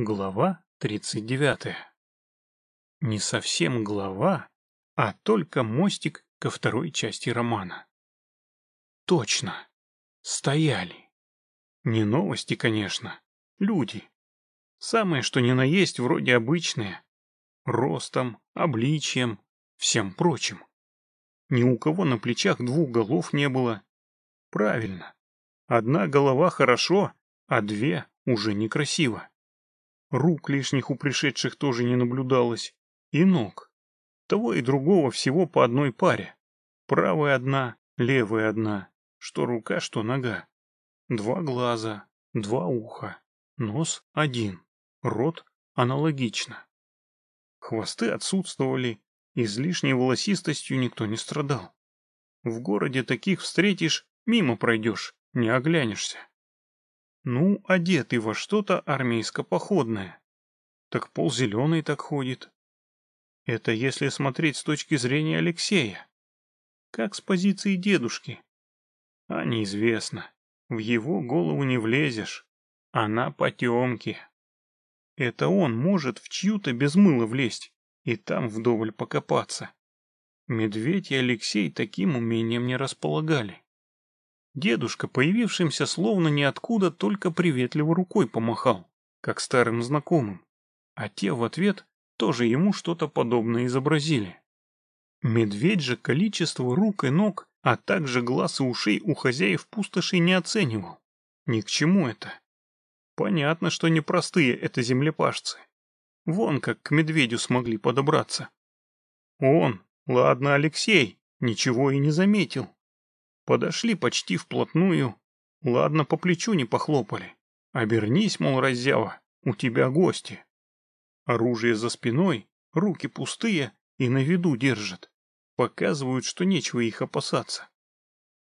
Глава 39. Не совсем глава, а только мостик ко второй части романа. Точно. Стояли. Не новости, конечно. Люди. Самое, что ни на есть, вроде обычные. Ростом, обличием, всем прочим. Ни у кого на плечах двух голов не было. Правильно. Одна голова хорошо, а две уже некрасиво. Рук лишних у пришедших тоже не наблюдалось. И ног. Того и другого всего по одной паре. Правая одна, левая одна. Что рука, что нога. Два глаза, два уха. Нос один. Рот аналогично. Хвосты отсутствовали, излишней волосистостью никто не страдал. В городе таких встретишь, мимо пройдешь, не оглянешься. Ну, одетый во что-то армейско-походное. Так ползеленый так ходит. Это если смотреть с точки зрения Алексея. Как с позиции дедушки. А неизвестно. В его голову не влезешь. Она потемки. Это он может в чью-то без мыла влезть и там вдоволь покопаться. Медведь и Алексей таким умением не располагали. Дедушка, появившимся словно ниоткуда, только приветливо рукой помахал, как старым знакомым, а те в ответ тоже ему что-то подобное изобразили. Медведь же количество рук и ног, а также глаз и ушей у хозяев пустоши не оценивал. Ни к чему это. Понятно, что непростые это землепашцы. Вон как к медведю смогли подобраться. Он, ладно, Алексей, ничего и не заметил. Подошли почти вплотную. Ладно, по плечу не похлопали. Обернись, мол, раззява, у тебя гости. Оружие за спиной, руки пустые и на виду держат. Показывают, что нечего их опасаться.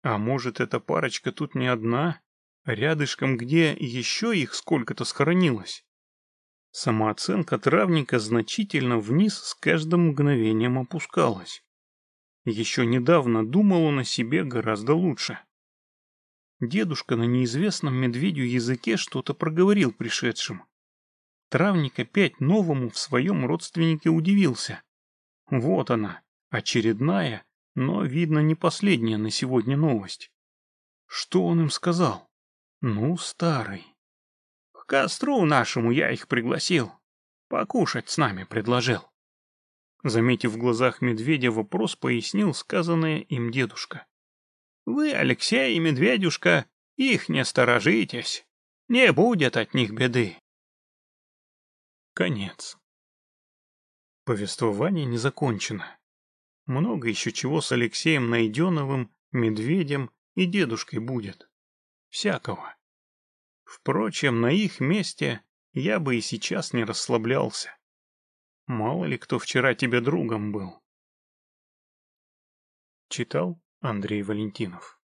А может, эта парочка тут не одна? Рядышком, где еще их сколько-то схоронилось? Самооценка травника значительно вниз с каждым мгновением опускалась. Еще недавно думал он о себе гораздо лучше. Дедушка на неизвестном медведю языке что-то проговорил пришедшим. Травник опять новому в своем родственнике удивился. Вот она, очередная, но, видно, не последняя на сегодня новость. Что он им сказал? Ну, старый. К костру нашему я их пригласил. Покушать с нами предложил. Заметив в глазах медведя вопрос, пояснил сказанное им дедушка. «Вы, Алексей и медведюшка, их не сторожитесь. Не будет от них беды». Конец. Повествование не закончено. Много еще чего с Алексеем Найденовым, Медведем и дедушкой будет. Всякого. Впрочем, на их месте я бы и сейчас не расслаблялся. Мало ли кто вчера тебе другом был. Читал Андрей Валентинов